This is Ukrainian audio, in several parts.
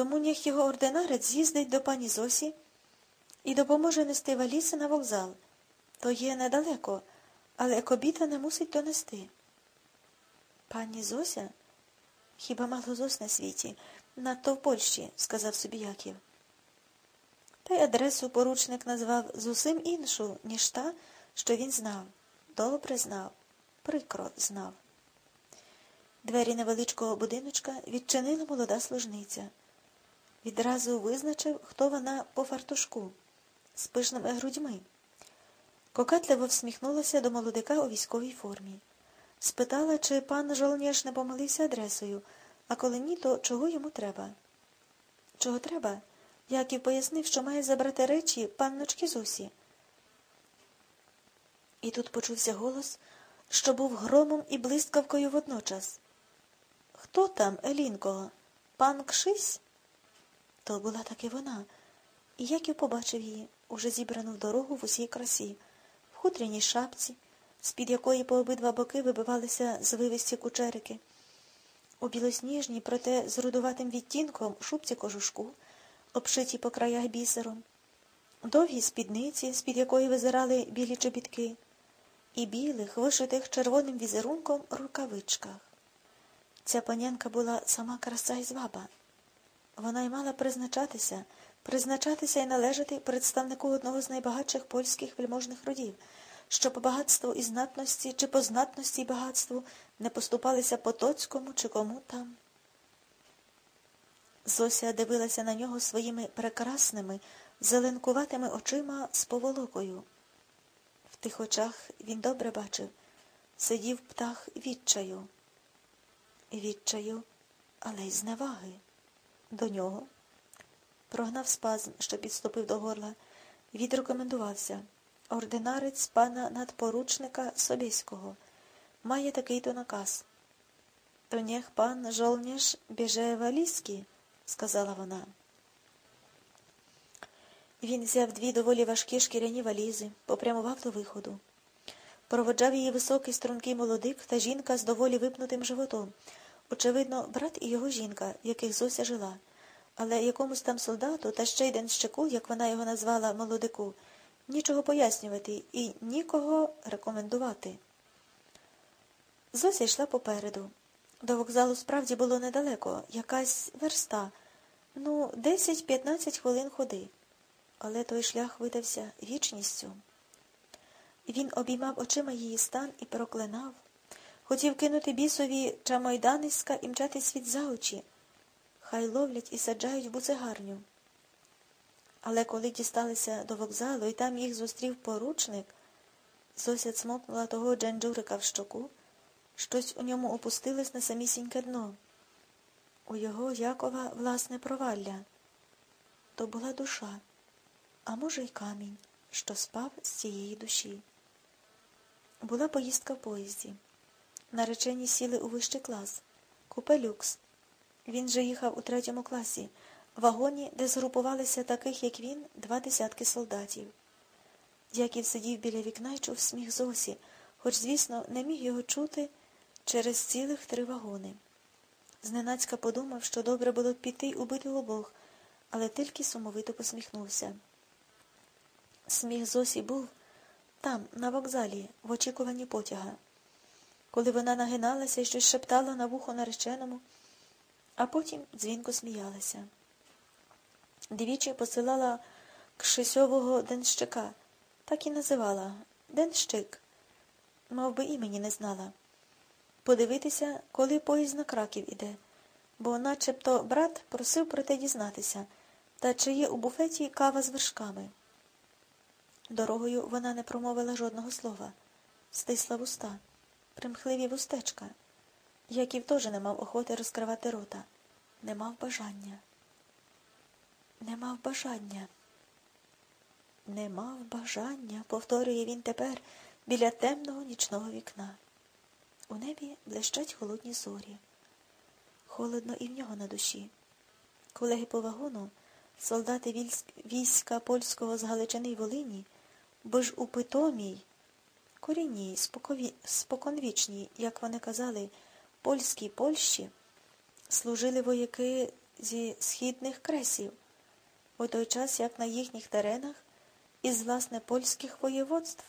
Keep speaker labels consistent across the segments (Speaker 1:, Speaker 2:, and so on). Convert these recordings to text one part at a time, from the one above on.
Speaker 1: Тому ніх його ординарець з'їздить до пані Зосі і допоможе нести валіси на вокзал. То є недалеко, але кобіта не мусить донести. Пані Зося? Хіба мало зос на світі? Надто в Польщі, сказав собі Яків. Та й адресу поручник назвав зовсім іншу, ніж та, що він знав. Добре знав, прикро знав. Двері невеличкого будиночка відчинила молода служниця. Відразу визначив, хто вона по фартушку, з пишними грудьми. Кокетливо всміхнулася до молодика у військовій формі. Спитала, чи пан Жолніш не помилився адресою, а коли ні, то чого йому треба? Чого треба? Яків пояснив, що має забрати речі панночки Зосі. І тут почувся голос, що був громом і блискавкою водночас. Хто там, Елінко? Пан Кшись? То була таки вона, і Яків побачив її, уже зібрану в дорогу в усій красі, в хутряній шапці, з-під якої по обидва боки вибивалися звивисті кучерики, у білосніжній, проте з рудуватим відтінком шубці кожушку, обшиті по краях бісером, довгі спідниці, з-під якої визирали білі чобітки, і білих, вишитих червоним візерунком рукавичках. Ця панянка була сама краса і зваба. Вона й мала призначатися, призначатися і належати представнику одного з найбагатших польських вельможних родів, що по багатству і знатності, чи по знатності і багатству не поступалися Потоцькому чи кому там. Зося дивилася на нього своїми прекрасними, зеленкуватими очима з поволокою. В тих очах він добре бачив, сидів птах відчаю. Відчаю, але й зневаги. До нього прогнав спазм, що підступив до горла, відрекомендувався. Ординарець пана надпоручника Собєського. Має такий-то наказ. То нех пан жолніш біже валізки, сказала вона. Він взяв дві доволі важкі шкіряні валізи, попрямував до виходу. Проводжав її високий стрункий молодик та жінка з доволі випнутим животом. Очевидно, брат і його жінка, в яких Зося жила, але якомусь там солдату та ще й денщику, як вона його назвала молодику, нічого пояснювати і нікого рекомендувати. Зося йшла попереду. До вокзалу справді було недалеко, якась верста, ну, 10-15 хвилин ходи. Але той шлях видався вічністю. Він обіймав очима її стан і проклинав. Хотів кинути бісові чамойданиська і мчати світ за очі. Хай ловлять і саджають в буцегарню. Але коли дісталися до вокзалу і там їх зустрів поручник, Зося цмокнула того джанджурика в щоку, щось у ньому опустилось на самісіньке дно. У його Якова власне провалля. То була душа, а може, й камінь, що спав з цієї душі. Була поїздка в поїзді. Наречені сіли у вищий клас. Купе люкс. Він же їхав у третьому класі, в вагоні, де згрупувалися таких, як він, два десятки солдатів. Яків сидів біля вікна і чув сміх Зосі, хоч, звісно, не міг його чути через цілих три вагони. Зненацька подумав, що добре було б піти й убити обох, але тільки сумовито посміхнувся. Сміх Зосі був там, на вокзалі, в очікуванні потяга коли вона нагиналася і щось шептала на вухо нареченому, а потім дзвінко сміялася. Двічі посилала кшисьового денщика, так і називала Денщик, мов би імені не знала. Подивитися, коли поїзд на краків іде, бо начебто брат просив про те дізнатися, та чи є у буфеті кава з вершками. Дорогою вона не промовила жодного слова, стисла вуста примхливі вустечка. Яків теж не мав охоти розкривати рота, не мав бажання. Не мав бажання. Не мав бажання, повторює він тепер біля темного нічного вікна. У небі блищать холодні зорі. Холодно і в нього на душі. Колеги по вагону, солдати війська польського з Галичини й Волині, бо ж у питомій корінній, споконвічній, як вони казали, польській Польщі, служили вояки зі східних кресів, у той час як на їхніх теренах із власне польських воєводств.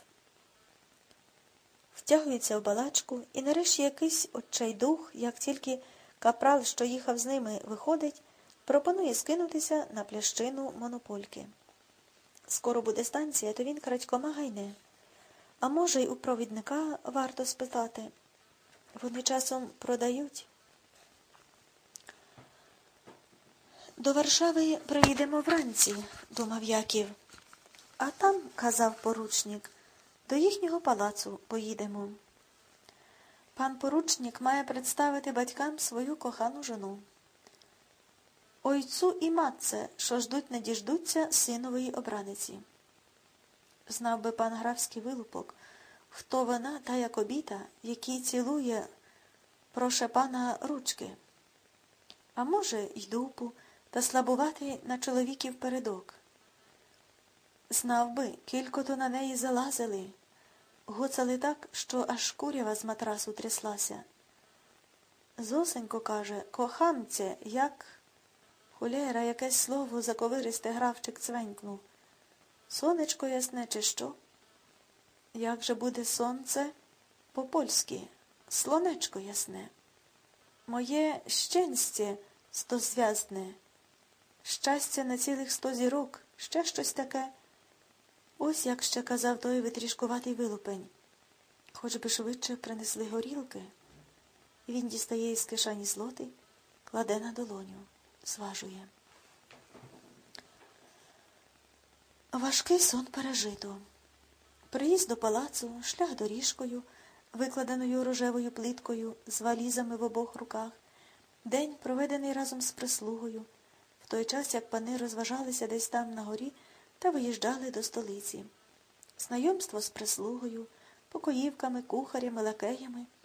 Speaker 1: Втягуються в балачку, і нарешті якийсь отчайдух, як тільки капрал, що їхав з ними, виходить, пропонує скинутися на плящину монопольки. Скоро буде станція, то він крадькома гайне. А може, й у провідника варто спитати. Вони часом продають. До Варшави приїдемо вранці, думав Яків. А там, казав поручник, до їхнього палацу поїдемо. Пан поручник має представити батькам свою кохану жону. Ойцу і матце, що ждуть не діждуться синової обраниці. Знав би пан графський вилупок, хто вона та якобіта, який цілує проше пана ручки, а може, й дупу та слабувати на чоловіків передок. Знав би, кілько то на неї залазили, гоцали так, що аж курява з матрасу тряслася. Зосенько каже, кохамце, як. Холєра, якесь слово заковиристе гравчик цвенькнув. Сонечко ясне, чи що? Як же буде сонце по-польськи? Слонечко ясне. Моє щастя стозв'яздне, щастя на цілих сто зірок, ще щось таке. Ось як ще казав той витрішкуватий вилупень. Хоч би швидше принесли горілки. Він дістає із кишені злотий, кладе на долоню, зважує. Важкий сон пережито. Приїзд до палацу, шлях доріжкою, викладеною рожевою плиткою, з валізами в обох руках, день, проведений разом з прислугою, в той час, як пани розважалися десь там на горі та виїжджали до столиці. Знайомство з прислугою, покоївками, кухарями, лакеями –